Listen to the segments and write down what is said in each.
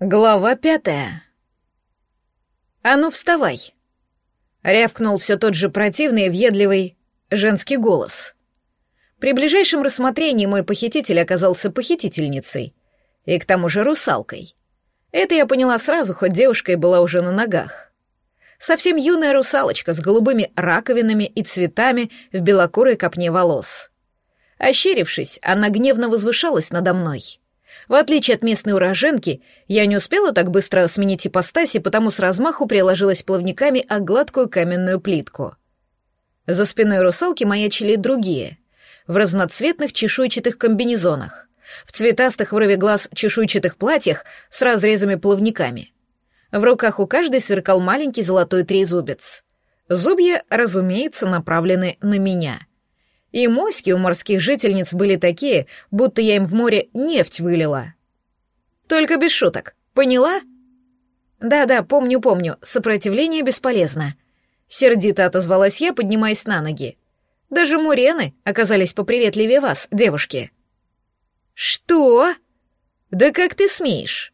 Глава пятая. «А ну, вставай!» — рявкнул все тот же противный, въедливый женский голос. При ближайшем рассмотрении мой похититель оказался похитительницей, и к тому же русалкой. Это я поняла сразу, хоть девушка и была уже на ногах. Совсем юная русалочка с голубыми раковинами и цветами в белокурой копне волос. Ощерившись, она гневно возвышалась надо мной — в отличие от местной уроженки, я не успела так быстро сменить ипостаси, потому с размаху приложилась плавниками о гладкую каменную плитку. За спиной русалки маячили другие, в разноцветных чешуйчатых комбинезонах, в цветастых врове глаз чешуйчатых платьях с разрезами-плавниками. В руках у каждой сверкал маленький золотой трезубец. Зубья, разумеется, направлены на меня — и моськи у морских жительниц были такие, будто я им в море нефть вылила. Только без шуток, поняла? Да-да, помню, помню, сопротивление бесполезно. Сердито отозвалась я, поднимаясь на ноги. Даже мурены оказались поприветливее вас, девушки. Что? Да как ты смеешь?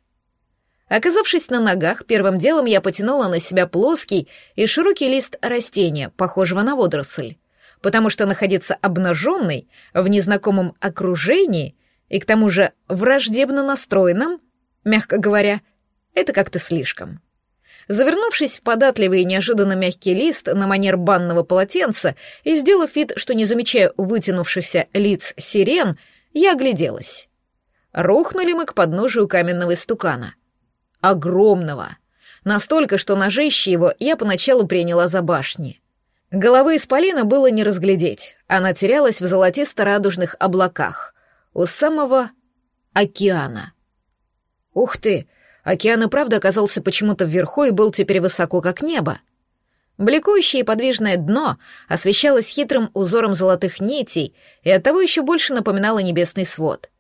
Оказавшись на ногах, первым делом я потянула на себя плоский и широкий лист растения, похожего на водоросль потому что находиться обнаженной в незнакомом окружении и к тому же враждебно настроенном, мягко говоря, это как-то слишком. Завернувшись в податливый и неожиданно мягкий лист на манер банного полотенца и сделав вид, что не замечаю вытянувшихся лиц сирен, я огляделась. Рухнули мы к подножию каменного истукана. Огромного. Настолько, что ножище его я поначалу приняла за башни. Головы исполина было не разглядеть, она терялась в золотисто-радужных облаках, у самого океана. Ух ты, океан и правда оказался почему-то вверху и был теперь высоко, как небо. Бликующее и подвижное дно освещалось хитрым узором золотых нитей и оттого еще больше напоминало небесный свод.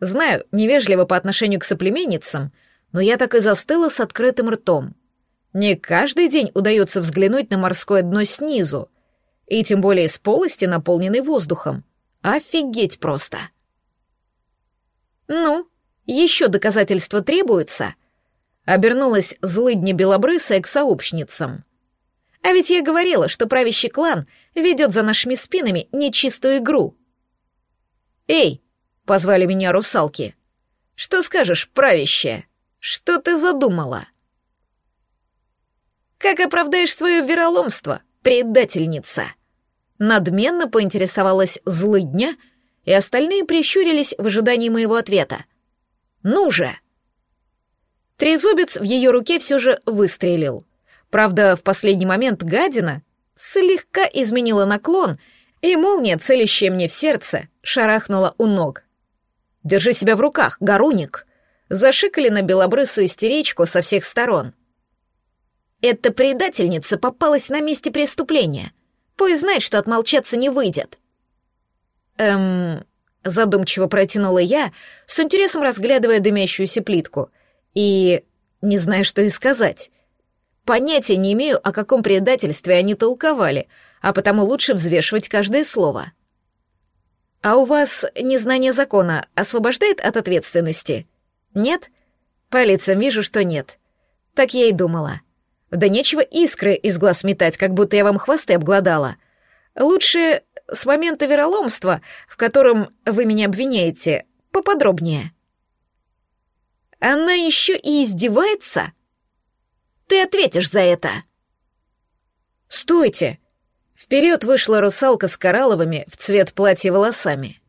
Знаю, невежливо по отношению к соплеменницам, но я так и застыла с открытым ртом — не каждый день удается взглянуть на морское дно снизу, и тем более с полости, наполненной воздухом. Офигеть просто. «Ну, еще доказательства требуются?» Обернулась злыдня белобрысая к сообщницам. «А ведь я говорила, что правящий клан ведет за нашими спинами нечистую игру». «Эй!» — позвали меня русалки. «Что скажешь, правящая? Что ты задумала?» Как оправдаешь свое вероломство, предательница?» Надменно поинтересовалась злыдня, и остальные прищурились в ожидании моего ответа. «Ну же!» Трезубец в ее руке все же выстрелил. Правда, в последний момент гадина слегка изменила наклон, и молния, целящая мне в сердце, шарахнула у ног. «Держи себя в руках, горуник!» Зашикали на белобрысую истеричку со всех сторон — эта предательница попалась на месте преступления. Пусть знает, что отмолчаться не выйдет. Эм, задумчиво протянула я, с интересом разглядывая дымящуюся плитку, и не знаю, что и сказать. Понятия не имею, о каком предательстве они толковали, а потому лучше взвешивать каждое слово. А у вас незнание закона освобождает от ответственности? Нет? По лицам вижу, что нет. Так я и думала. Да нечего искры из глаз метать, как будто я вам хвосты обглодала. Лучше с момента вероломства, в котором вы меня обвиняете, поподробнее. Она еще и издевается? Ты ответишь за это. Стойте! Вперед вышла русалка с коралловыми в цвет платья волосами.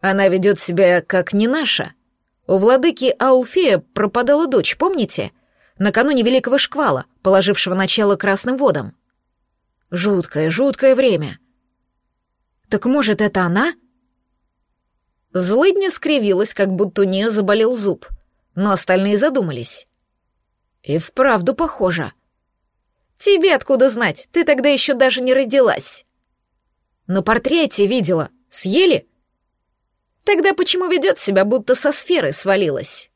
Она ведет себя как не наша. У владыки Аулфея пропадала дочь, помните? — накануне Великого Шквала, положившего начало Красным водам. Жуткое, жуткое время. Так может, это она? Злыдня скривилась, как будто у нее заболел зуб, но остальные задумались. И вправду похоже. Тебе откуда знать? Ты тогда еще даже не родилась. На портрете видела. Съели? Тогда почему ведет себя, будто со сферы свалилась?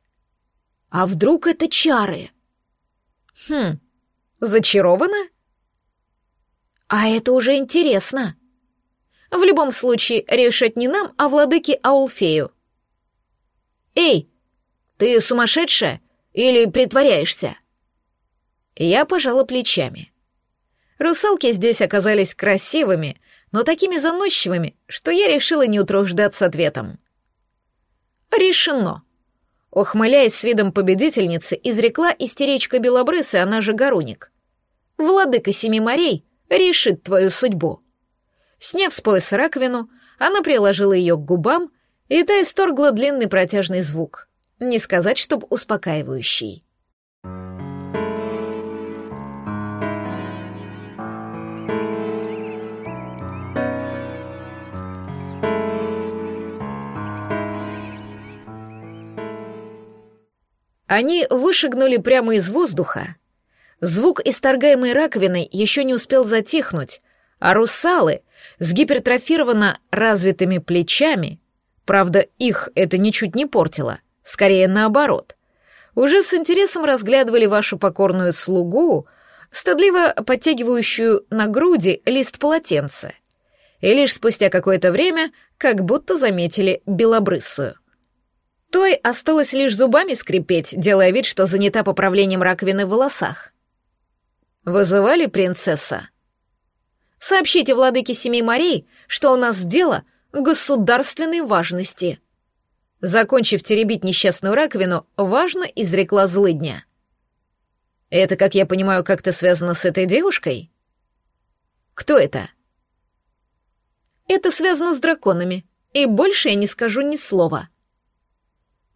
А вдруг это чары? Хм, зачарована? А это уже интересно. В любом случае, решать не нам, а владыке Аулфею. Эй, ты сумасшедшая? Или притворяешься?» Я пожала плечами. Русалки здесь оказались красивыми, но такими заносчивыми, что я решила не утруждаться ответом. «Решено», Ухмыляясь с видом победительницы, изрекла истеричка Белобрысы, она же Гаруник. «Владыка Семи морей решит твою судьбу». Сняв с пояса раковину, она приложила ее к губам, и та исторгла длинный протяжный звук. Не сказать, чтоб успокаивающий. Они вышагнули прямо из воздуха. Звук, исторгаемой раковиной, еще не успел затихнуть, а русалы с гипертрофированно развитыми плечами, правда, их это ничуть не портило, скорее наоборот, уже с интересом разглядывали вашу покорную слугу, стыдливо подтягивающую на груди лист полотенца, и лишь спустя какое-то время как будто заметили белобрысую — той осталось лишь зубами скрипеть, делая вид, что занята поправлением раковины в волосах. «Вызывали принцесса?» «Сообщите владыке Семи морей, что у нас дело государственной важности». Закончив теребить несчастную раковину, важно изрекла злыдня. «Это, как я понимаю, как-то связано с этой девушкой?» «Кто это?» «Это связано с драконами, и больше я не скажу ни слова»,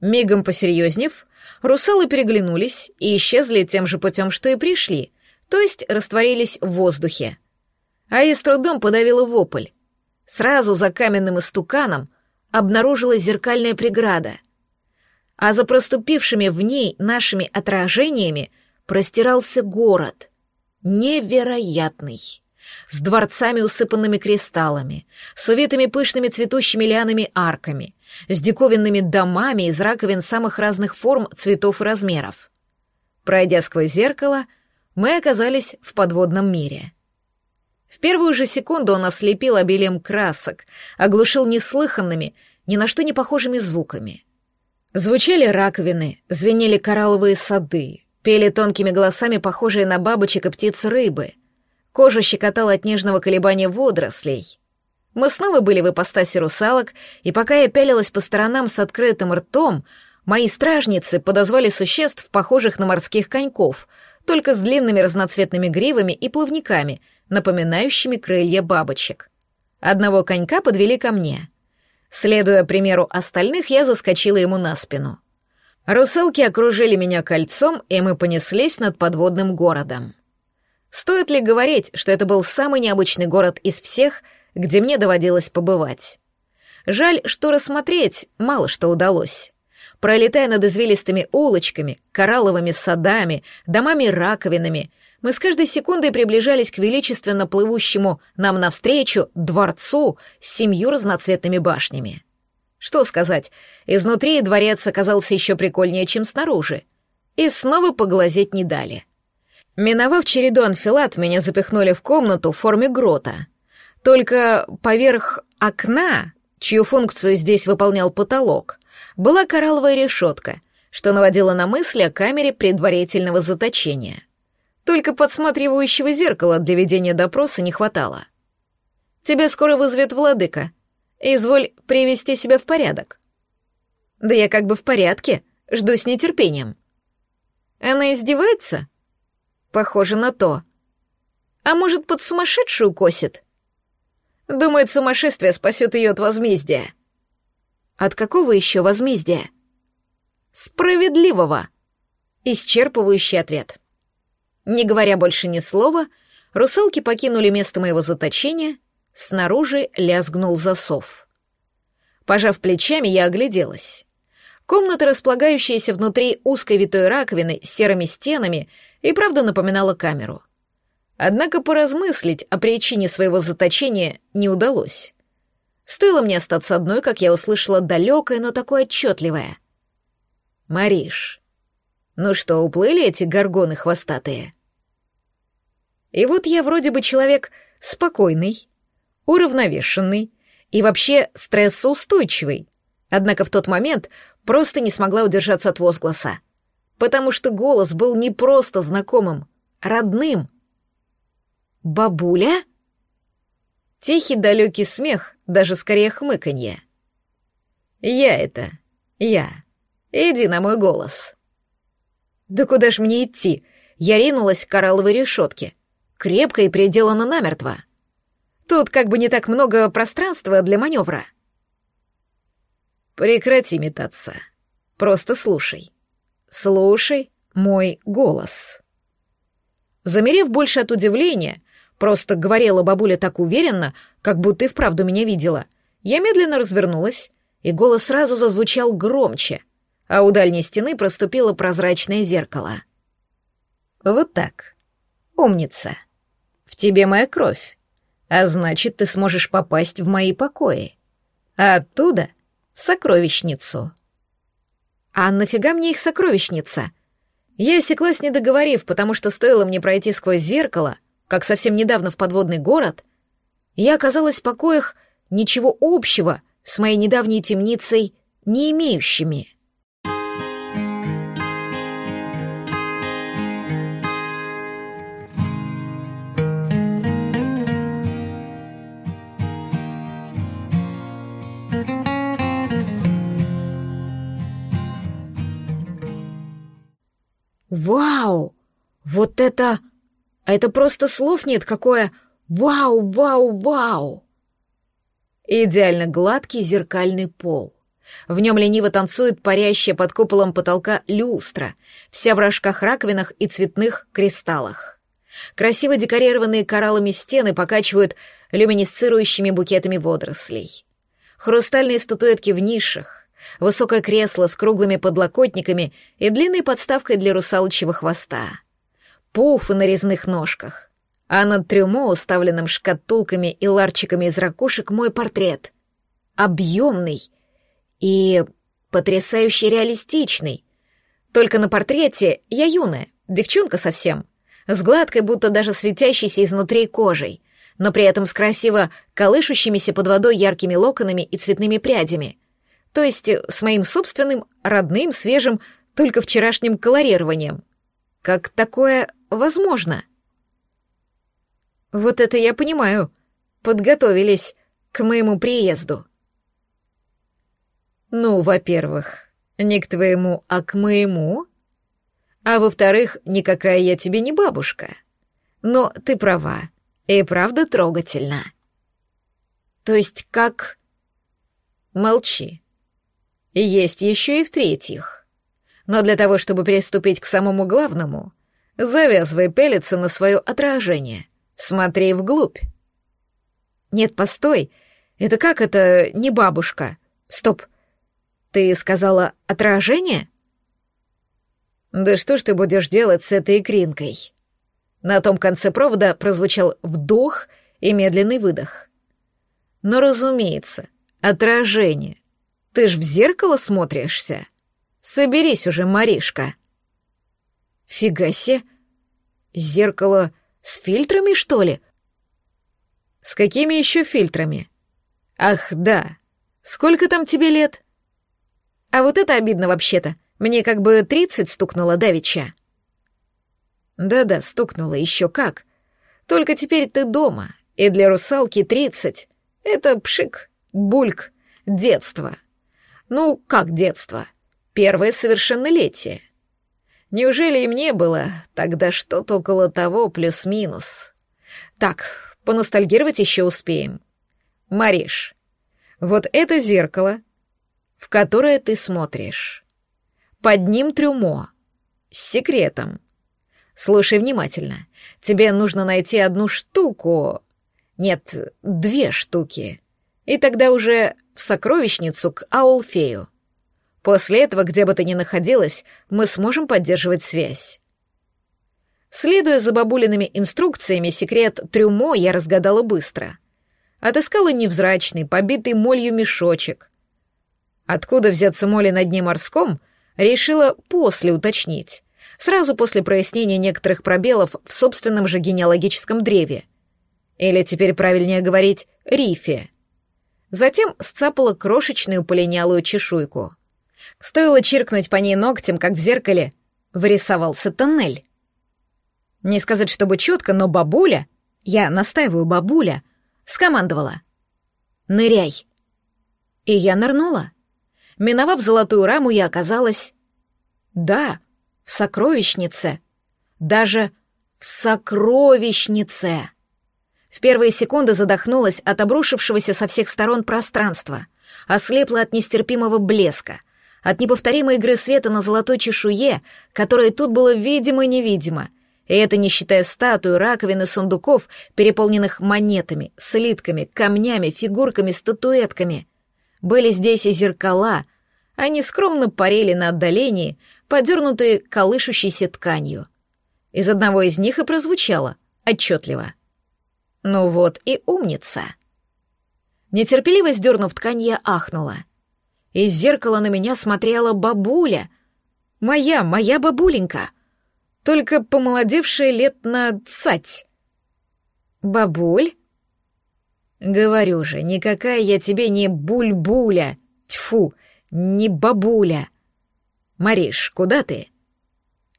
Мигом посерьезнев, русалы переглянулись и исчезли тем же путем, что и пришли, то есть растворились в воздухе. А я с трудом подавила вопль. Сразу за каменным истуканом обнаружилась зеркальная преграда, а за проступившими в ней нашими отражениями простирался город. Невероятный с дворцами, усыпанными кристаллами, с увитыми пышными цветущими лианами арками, с диковинными домами из раковин самых разных форм, цветов и размеров. Пройдя сквозь зеркало, мы оказались в подводном мире. В первую же секунду он ослепил обилием красок, оглушил неслыханными, ни на что не похожими звуками. Звучали раковины, звенели коралловые сады, пели тонкими голосами похожие на бабочек и птиц рыбы — Кожа щекотала от нежного колебания водорослей. Мы снова были в ипостаси русалок, и пока я пялилась по сторонам с открытым ртом, мои стражницы подозвали существ, похожих на морских коньков, только с длинными разноцветными гривами и плавниками, напоминающими крылья бабочек. Одного конька подвели ко мне. Следуя примеру остальных, я заскочила ему на спину. Русалки окружили меня кольцом, и мы понеслись над подводным городом. Стоит ли говорить, что это был самый необычный город из всех, где мне доводилось побывать? Жаль, что рассмотреть мало что удалось. Пролетая над извилистыми улочками, коралловыми садами, домами-раковинами, мы с каждой секундой приближались к величественно плывущему нам навстречу дворцу с семью разноцветными башнями. Что сказать, изнутри дворец оказался еще прикольнее, чем снаружи. И снова поглазеть не дали. Миновав череду анфилат, меня запихнули в комнату в форме грота. Только поверх окна, чью функцию здесь выполнял потолок, была коралловая решетка, что наводило на мысли о камере предварительного заточения. Только подсматривающего зеркала для ведения допроса не хватало. «Тебя скоро вызовет владыка. Изволь привести себя в порядок». «Да я как бы в порядке, жду с нетерпением». «Она издевается?» Похоже на то. А может, под сумасшедшую косит? Думает, сумасшествие спасет ее от возмездия. От какого еще возмездия? Справедливого. Исчерпывающий ответ. Не говоря больше ни слова, русалки покинули место моего заточения, снаружи лязгнул засов. Пожав плечами, я огляделась. Комната, располагающаяся внутри узкой витой раковины с серыми стенами и правда напоминала камеру. Однако поразмыслить о причине своего заточения не удалось. Стоило мне остаться одной, как я услышала далекое, но такое отчетливое. «Мариш, ну что, уплыли эти горгоны хвостатые?» И вот я вроде бы человек спокойный, уравновешенный и вообще стрессоустойчивый, однако в тот момент просто не смогла удержаться от возгласа. потому что голос был не просто знакомым, родным. «Бабуля?» Тихий далекий смех, даже скорее хмыканье. «Я это, я. Иди на мой голос». «Да куда ж мне идти?» Я ринулась к коралловой решетке. Крепко и приделана намертво. Тут как бы не так много пространства для маневра. Прекрати метаться. Просто слушай. Слушай мой голос. Замерев больше от удивления, просто говорила бабуля так уверенно, как будто и вправду меня видела, я медленно развернулась, и голос сразу зазвучал громче, а у дальней стены проступило прозрачное зеркало. Вот так. Умница. В тебе моя кровь. А значит, ты сможешь попасть в мои покои. А оттуда — в сокровищницу. А нафига мне их сокровищница? Я осеклась, не договорив, потому что стоило мне пройти сквозь зеркало, как совсем недавно в подводный город, я оказалась в покоях ничего общего с моей недавней темницей не имеющими. Вау! Вот это... Это просто слов нет, какое... Вау, вау, вау! Идеально гладкий зеркальный пол. В нем лениво танцует парящая под куполом потолка люстра, вся в рожках раковинах и цветных кристаллах. Красиво декорированные кораллами стены покачивают люминесцирующими букетами водорослей. Хрустальные статуэтки в нишах, высокое кресло с круглыми подлокотниками и длинной подставкой для русалочьего хвоста, пуфы на резных ножках, а над трюмо, уставленным шкатулками и ларчиками из ракушек, мой портрет. Объемный и потрясающе реалистичный. Только на портрете я юная, девчонка совсем, с гладкой, будто даже светящейся изнутри кожей, но при этом с красиво колышущимися под водой яркими локонами и цветными прядями — то есть с моим собственным, родным, свежим, только вчерашним колорированием. Как такое возможно? Вот это я понимаю. Подготовились к моему приезду. Ну, во-первых, не к твоему, а к моему. А во-вторых, никакая я тебе не бабушка. Но ты права, и правда трогательно. То есть как... Молчи. Есть еще и в-третьих. Но для того, чтобы приступить к самому главному, завязывай пелиться на свое отражение. Смотри вглубь. Нет, постой. Это как это не бабушка? Стоп. Ты сказала отражение? Да что ж ты будешь делать с этой икринкой? На том конце провода прозвучал вдох и медленный выдох. Но, разумеется, отражение ты ж в зеркало смотришься. Соберись уже, Маришка. Фига себе. Зеркало с фильтрами, что ли? С какими еще фильтрами? Ах, да. Сколько там тебе лет? А вот это обидно вообще-то. Мне как бы тридцать стукнуло давеча. Да-да, стукнуло еще как. Только теперь ты дома, и для русалки тридцать — это пшик, бульк, детство. Ну, как детство? Первое совершеннолетие. Неужели и мне было тогда что-то около того плюс-минус? Так, поностальгировать еще успеем. Мариш, вот это зеркало, в которое ты смотришь. Под ним трюмо. С секретом. Слушай внимательно. Тебе нужно найти одну штуку. Нет, две штуки. И тогда уже в сокровищницу к Аулфею. После этого, где бы ты ни находилась, мы сможем поддерживать связь. Следуя за бабулиными инструкциями, секрет трюмо я разгадала быстро. Отыскала невзрачный, побитый молью мешочек. Откуда взяться моли на дне морском, решила после уточнить, сразу после прояснения некоторых пробелов в собственном же генеалогическом древе. Или теперь правильнее говорить «рифе». Затем сцапала крошечную полинялую чешуйку. Стоило чиркнуть по ней ногтем, как в зеркале, вырисовался тоннель. Не сказать, чтобы четко, но бабуля, я настаиваю бабуля, скомандовала. «Ныряй!» И я нырнула. Миновав золотую раму, я оказалась... Да, в сокровищнице. Даже в сокровищнице. В первые секунды задохнулась от обрушившегося со всех сторон пространства, ослепла от нестерпимого блеска, от неповторимой игры света на золотой чешуе, которая тут было видимо-невидимо, и это не считая статуи, раковины, сундуков, переполненных монетами, слитками, камнями, фигурками, статуэтками. Были здесь и зеркала, они скромно парили на отдалении, подернутые колышущейся тканью. Из одного из них и прозвучало отчетливо. «Ну вот и умница!» Нетерпеливо сдернув ткань, я ахнула. Из зеркала на меня смотрела бабуля. Моя, моя бабуленька. Только помолодевшая лет на цать. «Бабуль?» «Говорю же, никакая я тебе не буль-буля. Тьфу, не бабуля. Мариш, куда ты?»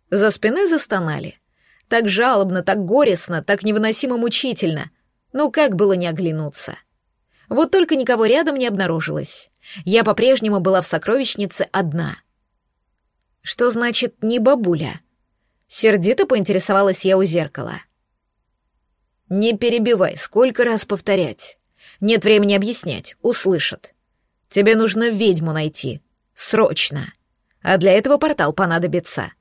За спиной застонали. Так жалобно, так горестно, так невыносимо мучительно. Ну как было не оглянуться? Вот только никого рядом не обнаружилось. Я по-прежнему была в сокровищнице одна. Что значит «не бабуля»? Сердито поинтересовалась я у зеркала. «Не перебивай, сколько раз повторять. Нет времени объяснять, услышат. Тебе нужно ведьму найти. Срочно. А для этого портал понадобится.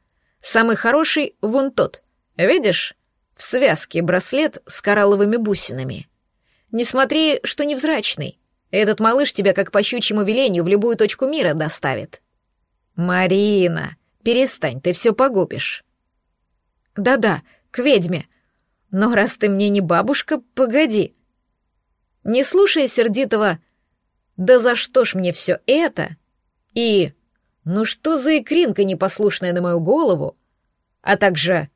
Самый хороший — вон тот. Видишь? В связке браслет с коралловыми бусинами. Не смотри, что невзрачный. Этот малыш тебя, как по щучьему велению, в любую точку мира доставит. Марина, перестань, ты все погубишь. Да-да, к ведьме. Но раз ты мне не бабушка, погоди. Не слушая сердитого «Да за что ж мне все это?» и «Ну что за икринка непослушная на мою голову?» а также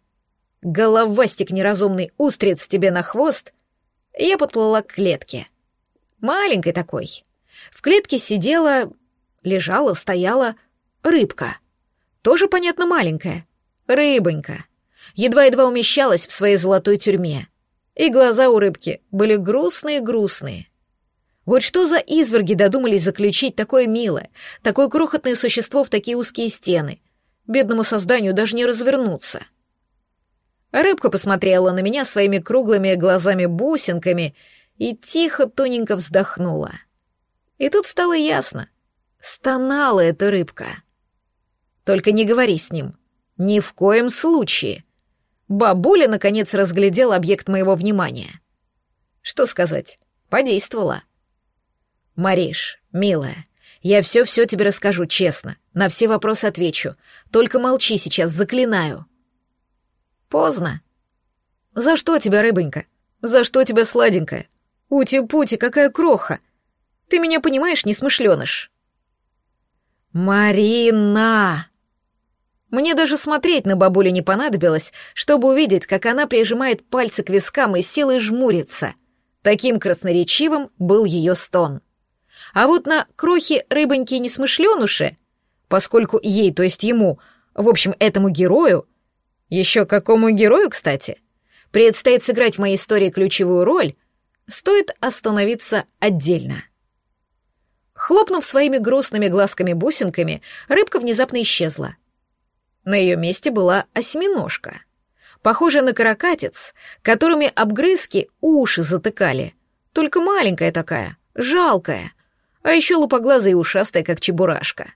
«Головастик неразумный, устриц тебе на хвост», я подплыла к клетке. Маленькой такой. В клетке сидела, лежала, стояла рыбка. Тоже, понятно, маленькая. Рыбонька. Едва-едва умещалась в своей золотой тюрьме. И глаза у рыбки были грустные-грустные. Вот что за изверги додумались заключить такое милое, такое крохотное существо в такие узкие стены? Бедному созданию даже не развернуться. Рыбка посмотрела на меня своими круглыми глазами-бусинками и тихо, тоненько вздохнула. И тут стало ясно. Стонала эта рыбка. Только не говори с ним. Ни в коем случае. Бабуля, наконец, разглядела объект моего внимания. Что сказать? Подействовала. Мариш, милая, я все-все тебе расскажу честно, на все вопросы отвечу. Только молчи сейчас, заклинаю. Поздно. За что тебя, рыбонька? За что тебя, сладенькая? Ути-пути, какая кроха! Ты меня понимаешь, несмышленыш? Марина! Мне даже смотреть на бабулю не понадобилось, чтобы увидеть, как она прижимает пальцы к вискам и силой жмурится. Таким красноречивым был ее стон. А вот на крохи рыбоньки несмышленуши, поскольку ей, то есть ему, в общем, этому герою, еще какому герою, кстати, предстоит сыграть в моей истории ключевую роль, стоит остановиться отдельно. Хлопнув своими грустными глазками-бусинками, рыбка внезапно исчезла. На ее месте была осьминожка, похожая на каракатиц, которыми обгрызки уши затыкали, только маленькая такая, жалкая, а еще лупоглазая и ушастая, как чебурашка.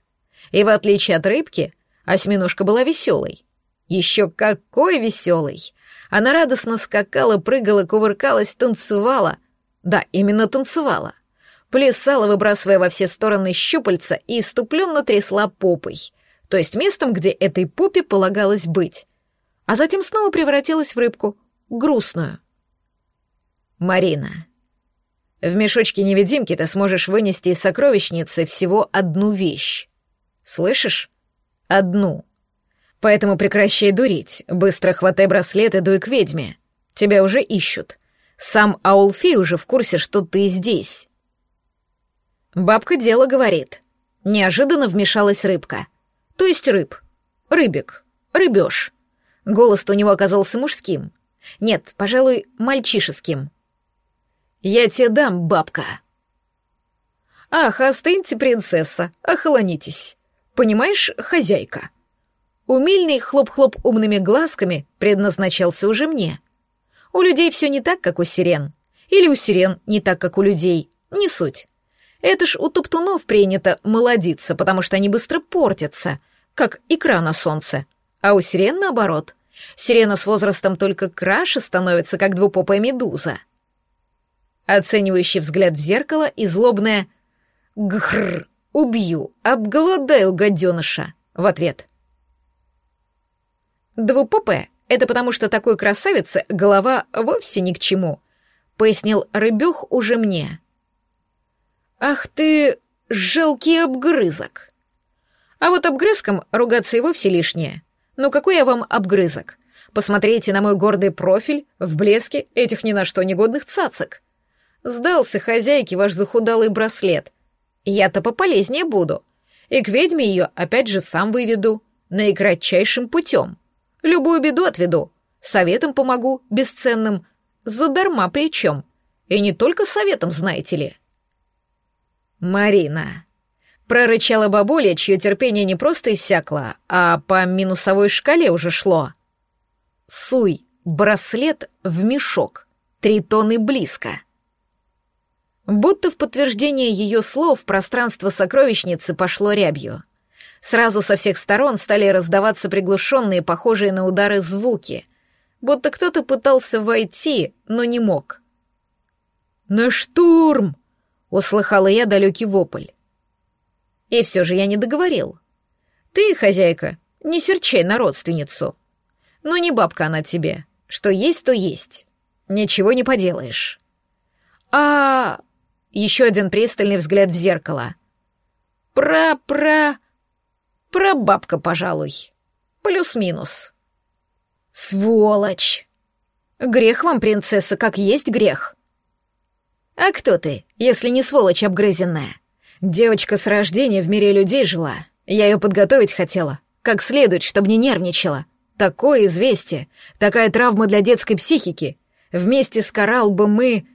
И в отличие от рыбки, осьминожка была веселой. Еще какой веселый! Она радостно скакала, прыгала, кувыркалась, танцевала. Да, именно танцевала. Плясала, выбрасывая во все стороны щупальца и иступленно трясла попой, то есть местом, где этой попе полагалось быть. А затем снова превратилась в рыбку, грустную. Марина. В мешочке невидимки ты сможешь вынести из сокровищницы всего одну вещь. Слышишь? Одну. Поэтому прекращай дурить, быстро хватай браслет и дуй к ведьме. Тебя уже ищут. Сам Аулфи уже в курсе, что ты здесь. Бабка дело говорит. Неожиданно вмешалась рыбка. То есть рыб. Рыбик. рыбёж. Голос-то у него оказался мужским. Нет, пожалуй, мальчишеским. «Я тебе дам, бабка». «Ах, остыньте, принцесса, охолонитесь. Понимаешь, хозяйка?» Умильный хлоп-хлоп умными глазками предназначался уже мне. У людей все не так, как у сирен. Или у сирен не так, как у людей. Не суть. Это ж у топтунов принято молодиться, потому что они быстро портятся, как икра на солнце. А у сирен наоборот. Сирена с возрастом только краше становится, как двупопая медуза. Оценивающий взгляд в зеркало и злобное «Гхр, убью, обголодаю гаденыша» в ответ. Двупопая — это потому, что такой красавице голова вовсе ни к чему, пояснил рыбёх уже мне. Ах ты, жалкий обгрызок. А вот обгрызком ругаться и вовсе лишнее. Ну какой я вам обгрызок? Посмотрите на мой гордый профиль в блеске этих ни на что негодных цацок. Сдался хозяйке ваш захудалый браслет. Я-то пополезнее буду. И к ведьме ее опять же сам выведу. Наикратчайшим путем. Любую беду отведу. Советом помогу, бесценным. Задарма причем. И не только советом, знаете ли. Марина. Прорычала бабуля, чье терпение не просто иссякло, а по минусовой шкале уже шло. Суй браслет в мешок. Три тонны близко. Будто в подтверждение ее слов пространство сокровищницы пошло рябью. Сразу со всех сторон стали раздаваться приглушенные, похожие на удары звуки, будто кто-то пытался войти, но не мог. «На штурм!» — услыхала я далекий вопль. И все же я не договорил. «Ты, хозяйка, не серчай на родственницу. Но не бабка она тебе. Что есть, то есть. Ничего не поделаешь». «А...» Еще один пристальный взгляд в зеркало. «Пра-пра...» Прабабка, пожалуй. Плюс-минус. Сволочь! Грех вам, принцесса, как есть грех. А кто ты, если не сволочь обгрызенная? Девочка с рождения в мире людей жила. Я ее подготовить хотела, как следует, чтобы не нервничала. Такое известие, такая травма для детской психики. Вместе с Коралл бы мы...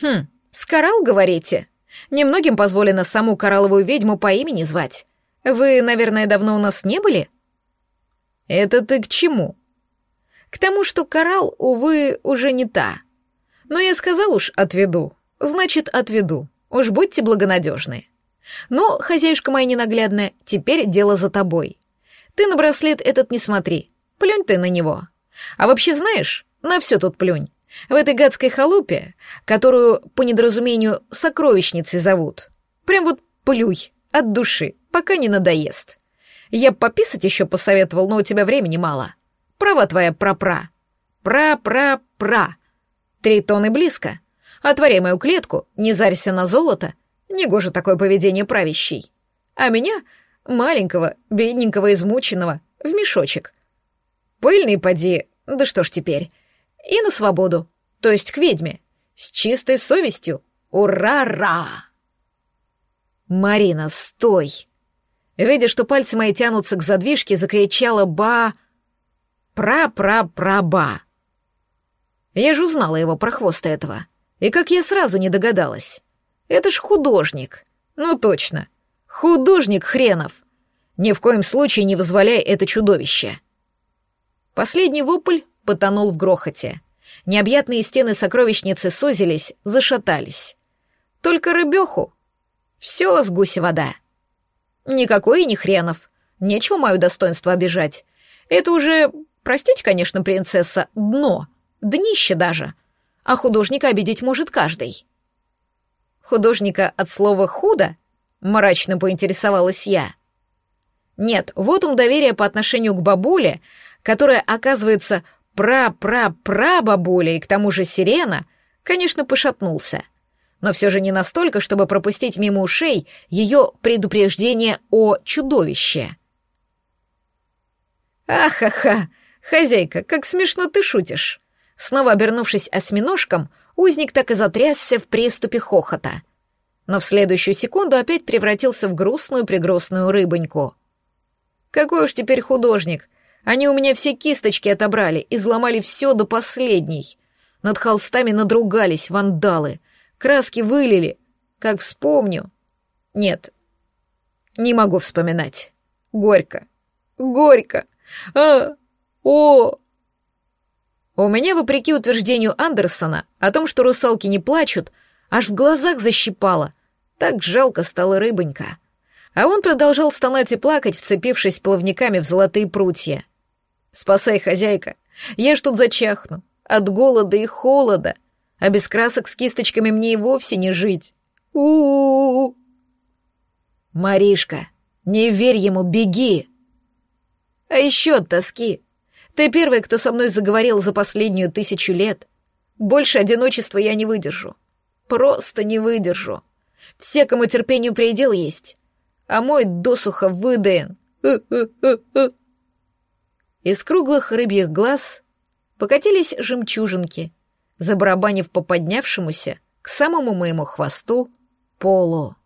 Хм, с Коралл, говорите? Немногим позволено саму коралловую ведьму по имени звать. Вы, наверное, давно у нас не были? Это ты к чему? К тому, что коралл, увы, уже не та. Но я сказал уж отведу. Значит, отведу. Уж будьте благонадежны. Но, хозяюшка моя ненаглядная, теперь дело за тобой. Ты на браслет этот не смотри. Плюнь ты на него. А вообще знаешь, на все тут плюнь. В этой гадской халупе, которую по недоразумению сокровищницей зовут, прям вот плюй от души пока не надоест. Я пописать еще посоветовал, но у тебя времени мало. Права твоя пра-пра. Пра-пра-пра. Три тонны близко. Отворяй мою клетку, не зарься на золото. Негоже такое поведение правящей. А меня, маленького, бедненького, измученного, в мешочек. Пыльный поди, да что ж теперь. И на свободу, то есть к ведьме. С чистой совестью. Ура-ра! Марина, стой! Видя, что пальцы мои тянутся к задвижке, закричала «Ба!» «Пра-пра-пра-ба!» Я же узнала его про хвост этого. И как я сразу не догадалась. Это ж художник. Ну точно. Художник хренов. Ни в коем случае не возволяй это чудовище. Последний вопль потонул в грохоте. Необъятные стены сокровищницы сузились, зашатались. Только рыбеху. Все с гуся вода. Никакой и не хренов. Нечего мое достоинство обижать. Это уже, простите, конечно, принцесса, дно. Днище даже. А художника обидеть может каждый. Художника от слова «худо»? Мрачно поинтересовалась я. Нет, вот ум доверия по отношению к бабуле, которая, оказывается, пра-пра-пра-бабуля и к тому же сирена, конечно, пошатнулся но все же не настолько, чтобы пропустить мимо ушей ее предупреждение о чудовище. «Ахаха! Хозяйка, как смешно ты шутишь!» Снова обернувшись осьминожком, узник так и затрясся в приступе хохота. Но в следующую секунду опять превратился в грустную-прегрустную рыбоньку. «Какой уж теперь художник! Они у меня все кисточки отобрали, изломали все до последней. Над холстами надругались вандалы, краски вылили. Как вспомню... Нет, не могу вспоминать. Горько. Горько. А, о, у меня, вопреки утверждению Андерсона о том, что русалки не плачут, аж в глазах защипало. Так жалко стало рыбонька. А он продолжал стонать и плакать, вцепившись плавниками в золотые прутья. «Спасай, хозяйка, я ж тут зачахну. От голода и холода. А без красок с кисточками мне и вовсе не жить. у у, -у, «Маришка, не верь ему, беги!» «А еще от тоски ты первый, кто со мной заговорил за последнюю тысячу лет. Больше одиночества я не выдержу. Просто не выдержу. Все, кому терпению предел есть. А мой досуха выдаен. Из круглых рыбьих глаз покатились жемчужинки, забарабанив по поднявшемуся к самому моему хвосту полу.